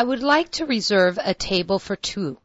I would like to reserve a table for two.